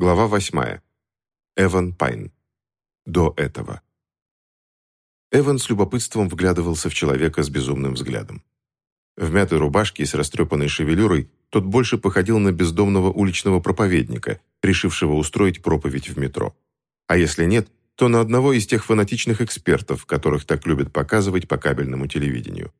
Глава восьмая. Эван Пайн. До этого. Эван с любопытством вглядывался в человека с безумным взглядом. В мятой рубашке и с растрепанной шевелюрой тот больше походил на бездомного уличного проповедника, решившего устроить проповедь в метро. А если нет, то на одного из тех фанатичных экспертов, которых так любят показывать по кабельному телевидению.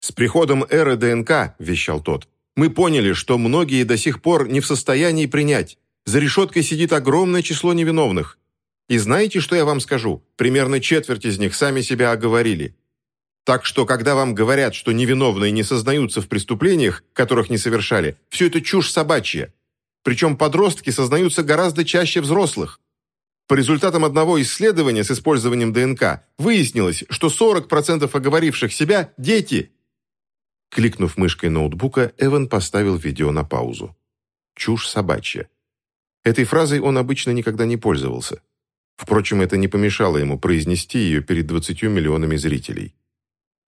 «С приходом эры ДНК», – вещал тот, – «мы поняли, что многие до сих пор не в состоянии принять. За решеткой сидит огромное число невиновных. И знаете, что я вам скажу? Примерно четверть из них сами себя оговорили. Так что, когда вам говорят, что невиновные не сознаются в преступлениях, которых не совершали, все это чушь собачья. Причем подростки сознаются гораздо чаще взрослых. По результатам одного исследования с использованием ДНК выяснилось, что 40% оговоривших себя – дети. Кликнув мышкой ноутбука, Эван поставил видео на паузу. Чушь собачья. Этой фразой он обычно никогда не пользовался. Впрочем, это не помешало ему произнести ее перед 20 миллионами зрителей.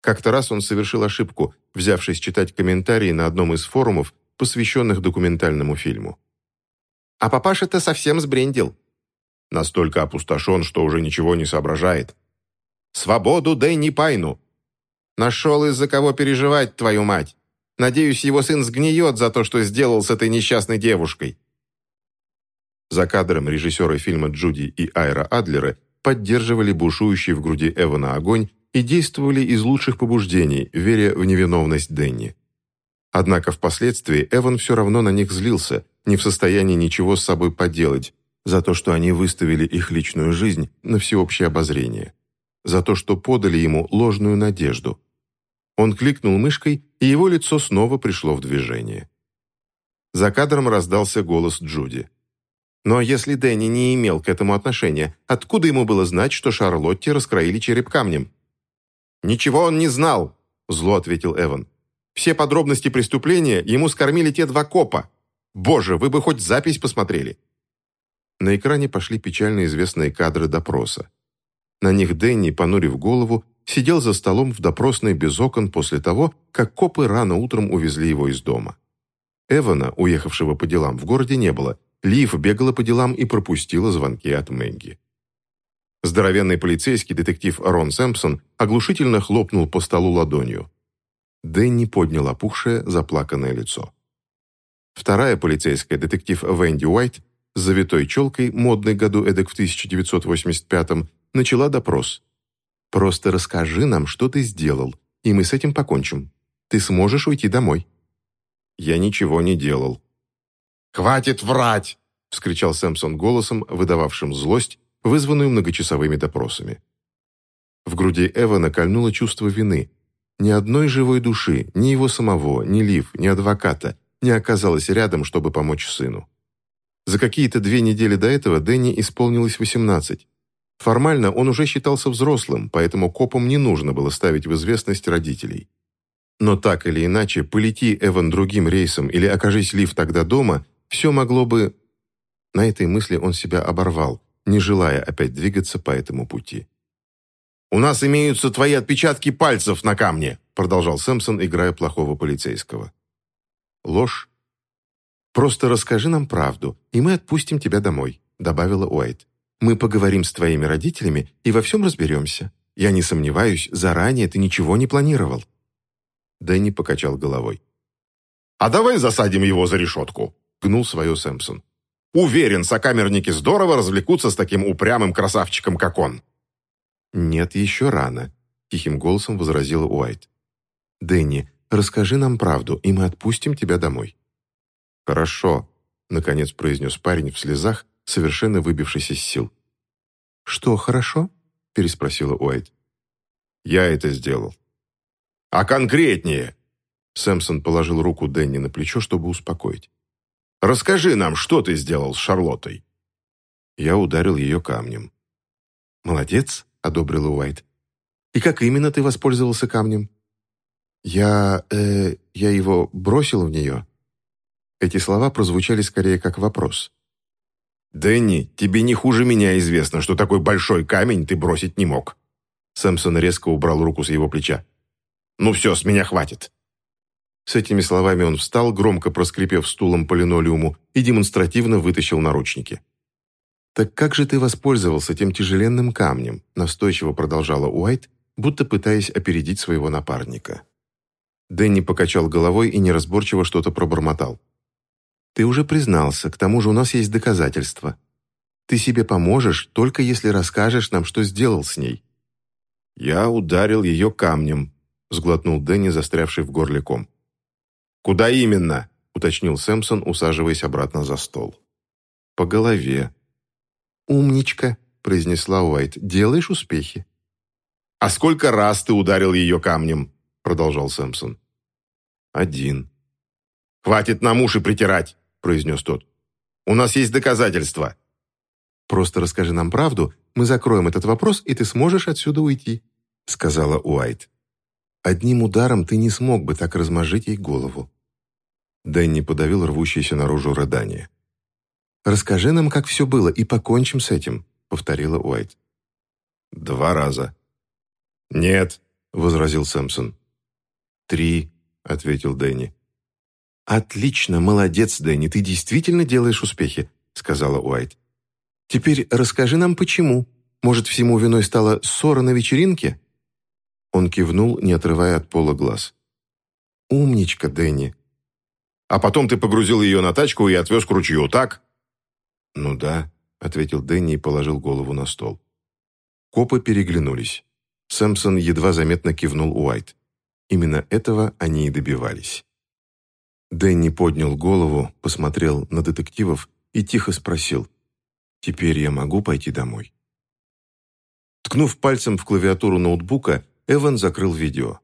Как-то раз он совершил ошибку, взявшись читать комментарии на одном из форумов, посвященных документальному фильму. «А папаша-то совсем сбрендил». Настолько опустошен, что уже ничего не соображает. «Свободу Дэнни Пайну!» «Нашел из-за кого переживать, твою мать! Надеюсь, его сын сгниет за то, что сделал с этой несчастной девушкой!» За кадром режиссеры фильма Джуди и Айра Адлера поддерживали бушующий в груди Эвана огонь и действовали из лучших побуждений, веря в невиновность Дэнни. Однако впоследствии Эван все равно на них злился, не в состоянии ничего с собой поделать, за то, что они выставили их личную жизнь на всеобщее обозрение, за то, что подали ему ложную надежду. Он кликнул мышкой, и его лицо снова пришло в движение. За кадром раздался голос Джуди. Но если Дэнни не имел к этому отношения, откуда ему было знать, что Шарлотте раскроили череп камнем? «Ничего он не знал», – зло ответил Эван. «Все подробности преступления ему скормили те два копа. Боже, вы бы хоть запись посмотрели». На экране пошли печально известные кадры допроса. На них Дэнни, понурив голову, сидел за столом в допросной без окон после того, как копы рано утром увезли его из дома. Эвана, уехавшего по делам, в городе не было. Лив бегала по делам и пропустила звонки от Мэнги. Здоровенный полицейский детектив Рон Сэмпсон оглушительно хлопнул по столу ладонью. Дэнни поднял опухшее, заплаканное лицо. Вторая полицейская, детектив Венди Уайт, с завитой челкой, модной году эдак в 1985-м, начала допрос. «Просто расскажи нам, что ты сделал, и мы с этим покончим. Ты сможешь уйти домой». «Я ничего не делал». «Хватит врать!» — вскричал Сэмпсон голосом, выдававшим злость вызванную многочасовыми допросами. В груди Эвана кольнуло чувство вины. Ни одной живой души, ни его самого, ни Лив, ни адвоката не оказалось рядом, чтобы помочь сыну. За какие-то две недели до этого Дэнни исполнилось 18. Формально он уже считался взрослым, поэтому копам не нужно было ставить в известность родителей. Но так или иначе, полети Эван другим рейсом или окажись Лив тогда дома, все могло бы... На этой мысли он себя оборвал не желая опять двигаться по этому пути. «У нас имеются твои отпечатки пальцев на камне», продолжал Сэмпсон, играя плохого полицейского. «Ложь. Просто расскажи нам правду, и мы отпустим тебя домой», добавила Уайт. «Мы поговорим с твоими родителями и во всем разберемся. Я не сомневаюсь, заранее ты ничего не планировал». Дэнни покачал головой. «А давай засадим его за решетку», гнул свое Сэмпсон. Уверен, сокамерники здорово развлекутся с таким упрямым красавчиком, как он». «Нет, еще рано», – тихим голосом возразила Уайт. «Дэнни, расскажи нам правду, и мы отпустим тебя домой». «Хорошо», – наконец произнес парень в слезах, совершенно выбившись из сил. «Что, хорошо?» – переспросила Уайт. «Я это сделал». «А конкретнее?» Сэмпсон положил руку Дэнни на плечо, чтобы успокоить. Расскажи нам, что ты сделал с Шарлоттой?» Я ударил ее камнем. «Молодец», — одобрила Уайт. «И как именно ты воспользовался камнем?» «Я... э... я его бросил в нее». Эти слова прозвучали скорее как вопрос. «Дэнни, тебе не хуже меня известно, что такой большой камень ты бросить не мог». Сэмпсон резко убрал руку с его плеча. «Ну все, с меня хватит. С этими словами он встал, громко проскрипев стулом по линолеуму, и демонстративно вытащил наручники. «Так как же ты воспользовался тем тяжеленным камнем?» настойчиво продолжала Уайт, будто пытаясь опередить своего напарника. Дэнни покачал головой и неразборчиво что-то пробормотал. «Ты уже признался, к тому же у нас есть доказательства. Ты себе поможешь, только если расскажешь нам, что сделал с ней». «Я ударил ее камнем», — сглотнул Дэнни, застрявший в горле ком. «Куда именно?» — уточнил Сэмпсон, усаживаясь обратно за стол. «По голове». «Умничка», — произнесла Уайт. «Делаешь успехи». «А сколько раз ты ударил ее камнем?» — продолжал Сэмпсон. «Один». «Хватит нам уши притирать», — произнес тот. «У нас есть доказательства». «Просто расскажи нам правду, мы закроем этот вопрос, и ты сможешь отсюда уйти», — сказала Уайт. Одним ударом ты не смог бы так размажить ей голову». Дэнни подавил рвущееся наружу рыдание. «Расскажи нам, как все было, и покончим с этим», — повторила Уайт. «Два раза». «Нет», — возразил Сэмпсон. «Три», — ответил Дэнни. «Отлично, молодец, Дэнни, ты действительно делаешь успехи», — сказала Уайт. «Теперь расскажи нам, почему. Может, всему виной стала ссора на вечеринке?» Он кивнул, не отрывая от пола глаз. «Умничка, Дэнни». «А потом ты погрузил ее на тачку и отвез к ручью, так?» «Ну да», — ответил Дэнни и положил голову на стол. Копы переглянулись. Сэмпсон едва заметно кивнул Уайт. Именно этого они и добивались. Дэнни поднял голову, посмотрел на детективов и тихо спросил. «Теперь я могу пойти домой?» Ткнув пальцем в клавиатуру ноутбука, Эван закрыл видео.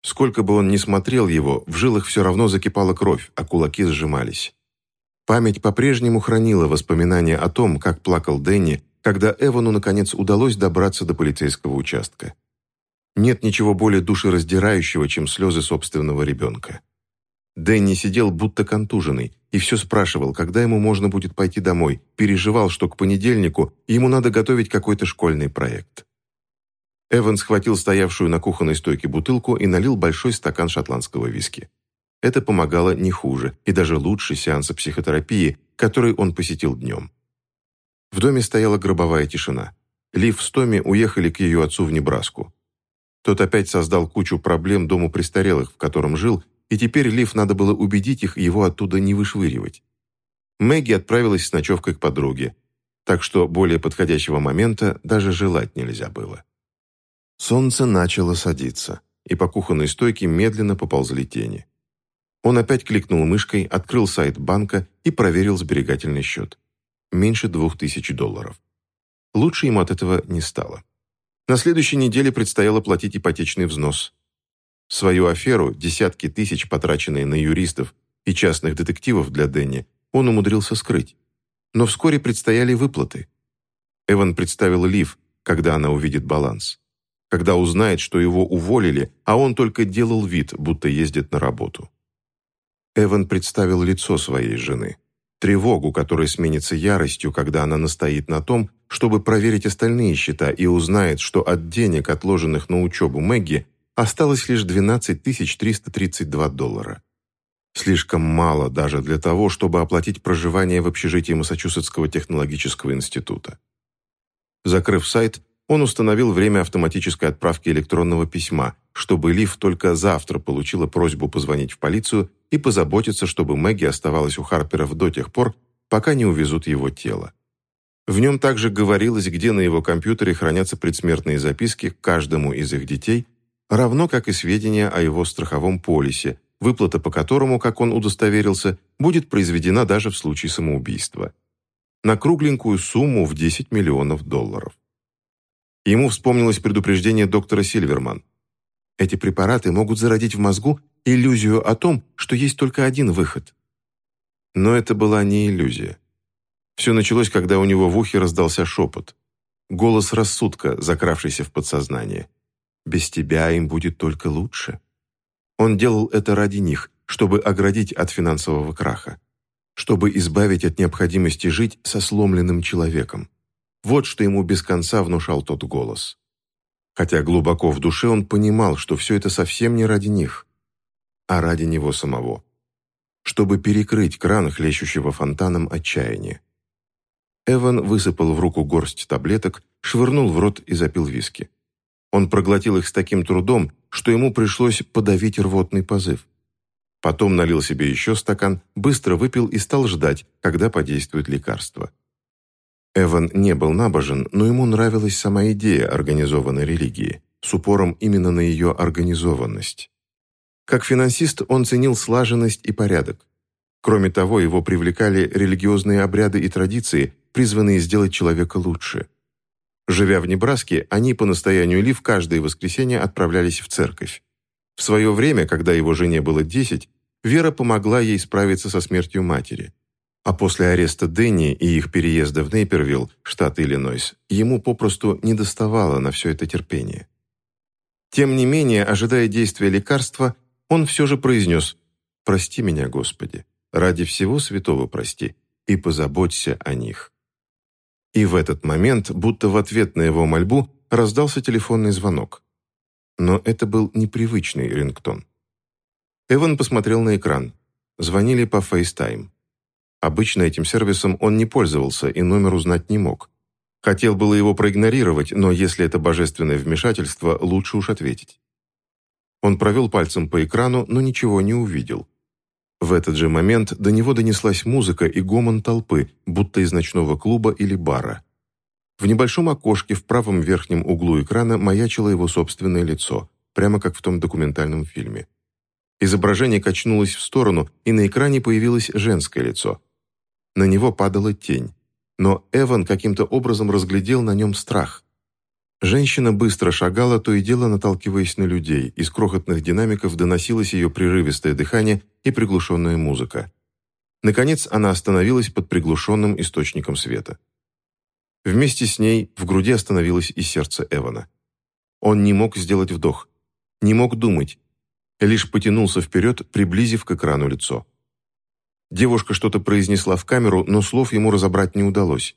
Сколько бы он ни смотрел его, в жилах все равно закипала кровь, а кулаки сжимались. Память по-прежнему хранила воспоминания о том, как плакал Дэнни, когда Эвану, наконец, удалось добраться до полицейского участка. Нет ничего более душераздирающего, чем слезы собственного ребенка. Дэнни сидел будто контуженный и все спрашивал, когда ему можно будет пойти домой, переживал, что к понедельнику ему надо готовить какой-то школьный проект. Эван схватил стоявшую на кухонной стойке бутылку и налил большой стакан шотландского виски. Это помогало не хуже и даже лучше сеанса психотерапии, который он посетил днем. В доме стояла гробовая тишина. Лив с Томми уехали к ее отцу в Небраску. Тот опять создал кучу проблем дому престарелых, в котором жил, и теперь Лив надо было убедить их его оттуда не вышвыривать. Мэгги отправилась с ночевкой к подруге, так что более подходящего момента даже желать нельзя было. Солнце начало садиться, и по кухонной стойке медленно поползли тени. Он опять кликнул мышкой, открыл сайт банка и проверил сберегательный счет. Меньше двух тысяч долларов. Лучше ему от этого не стало. На следующей неделе предстояло платить ипотечный взнос. Свою аферу, десятки тысяч, потраченные на юристов и частных детективов для Дэнни, он умудрился скрыть. Но вскоре предстояли выплаты. Эван представил Лив, когда она увидит баланс когда узнает, что его уволили, а он только делал вид, будто ездит на работу. Эван представил лицо своей жены. Тревогу, которая сменится яростью, когда она настоит на том, чтобы проверить остальные счета и узнает, что от денег, отложенных на учебу Мэгги, осталось лишь 12 332 доллара. Слишком мало даже для того, чтобы оплатить проживание в общежитии Массачусетского технологического института. Закрыв сайт, он установил время автоматической отправки электронного письма, чтобы Лив только завтра получила просьбу позвонить в полицию и позаботиться, чтобы Мэгги оставалась у Харперов до тех пор, пока не увезут его тело. В нем также говорилось, где на его компьютере хранятся предсмертные записки к каждому из их детей, равно как и сведения о его страховом полисе, выплата по которому, как он удостоверился, будет произведена даже в случае самоубийства. На кругленькую сумму в 10 миллионов долларов. Ему вспомнилось предупреждение доктора Сильверман. Эти препараты могут зародить в мозгу иллюзию о том, что есть только один выход. Но это была не иллюзия. Все началось, когда у него в ухе раздался шепот. Голос рассудка, закравшийся в подсознание. «Без тебя им будет только лучше». Он делал это ради них, чтобы оградить от финансового краха, чтобы избавить от необходимости жить со сломленным человеком. Вот что ему без конца внушал тот голос. Хотя глубоко в душе он понимал, что все это совсем не ради них. а ради него самого. Чтобы перекрыть кран хлещущего фонтаном отчаяния. Эван высыпал в руку горсть таблеток, швырнул в рот и запил виски. Он проглотил их с таким трудом, что ему пришлось подавить рвотный позыв. Потом налил себе еще стакан, быстро выпил и стал ждать, когда подействует лекарство. Эван не был набожен, но ему нравилась сама идея организованной религии, с упором именно на ее организованность. Как финансист он ценил слаженность и порядок. Кроме того, его привлекали религиозные обряды и традиции, призванные сделать человека лучше. Живя в Небраске, они по настоянию Ли в каждое воскресенье отправлялись в церковь. В свое время, когда его жене было 10, Вера помогла ей справиться со смертью матери. А после ареста Дэнни и их переезда в Нейпервилл, штат Иллинойс, ему попросту не доставало на все это терпение. Тем не менее, ожидая действия лекарства, он все же произнес «Прости меня, Господи, ради всего святого прости, и позаботься о них». И в этот момент, будто в ответ на его мольбу, раздался телефонный звонок. Но это был непривычный рингтон. Эван посмотрел на экран. Звонили по FaceTime. Обычно этим сервисом он не пользовался и номер узнать не мог. Хотел было его проигнорировать, но если это божественное вмешательство, лучше уж ответить. Он провел пальцем по экрану, но ничего не увидел. В этот же момент до него донеслась музыка и гомон толпы, будто из ночного клуба или бара. В небольшом окошке в правом верхнем углу экрана маячило его собственное лицо, прямо как в том документальном фильме. Изображение качнулось в сторону, и на экране появилось женское лицо. На него падала тень. Но Эван каким-то образом разглядел на нем страх. Женщина быстро шагала, то и дело наталкиваясь на людей. Из крохотных динамиков доносилось ее прерывистое дыхание и приглушенная музыка. Наконец она остановилась под приглушенным источником света. Вместе с ней в груди остановилось и сердце Эвана. Он не мог сделать вдох, не мог думать, лишь потянулся вперед, приблизив к экрану лицо. Девушка что-то произнесла в камеру, но слов ему разобрать не удалось.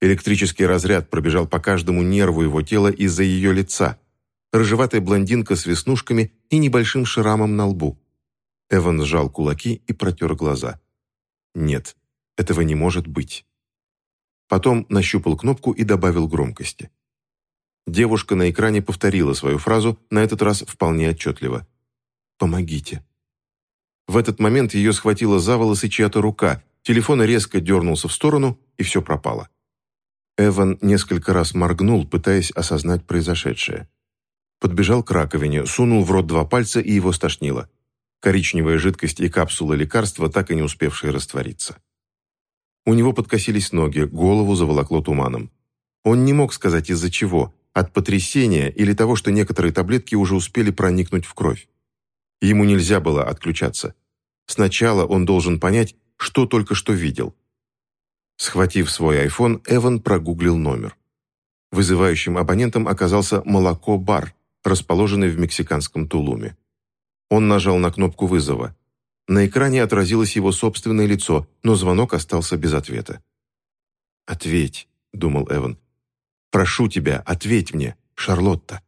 Электрический разряд пробежал по каждому нерву его тела из-за ее лица. Рыжеватая блондинка с веснушками и небольшим шрамом на лбу. Эван сжал кулаки и протер глаза. Нет, этого не может быть. Потом нащупал кнопку и добавил громкости. Девушка на экране повторила свою фразу, на этот раз вполне отчетливо. Помогите». В этот момент ее схватила за волосы чья-то рука, телефон резко дернулся в сторону, и все пропало. Эван несколько раз моргнул, пытаясь осознать произошедшее. Подбежал к раковине, сунул в рот два пальца, и его стошнило. Коричневая жидкость и капсула лекарства, так и не успевшие раствориться. У него подкосились ноги, голову заволокло туманом. Он не мог сказать из-за чего, от потрясения или того, что некоторые таблетки уже успели проникнуть в кровь. Ему нельзя было отключаться. Сначала он должен понять, что только что видел. Схватив свой iPhone, Эван прогуглил номер. Вызывающим абонентом оказался «Молоко-бар», расположенный в мексиканском Тулуме. Он нажал на кнопку вызова. На экране отразилось его собственное лицо, но звонок остался без ответа. «Ответь», — думал Эван. «Прошу тебя, ответь мне, Шарлотта».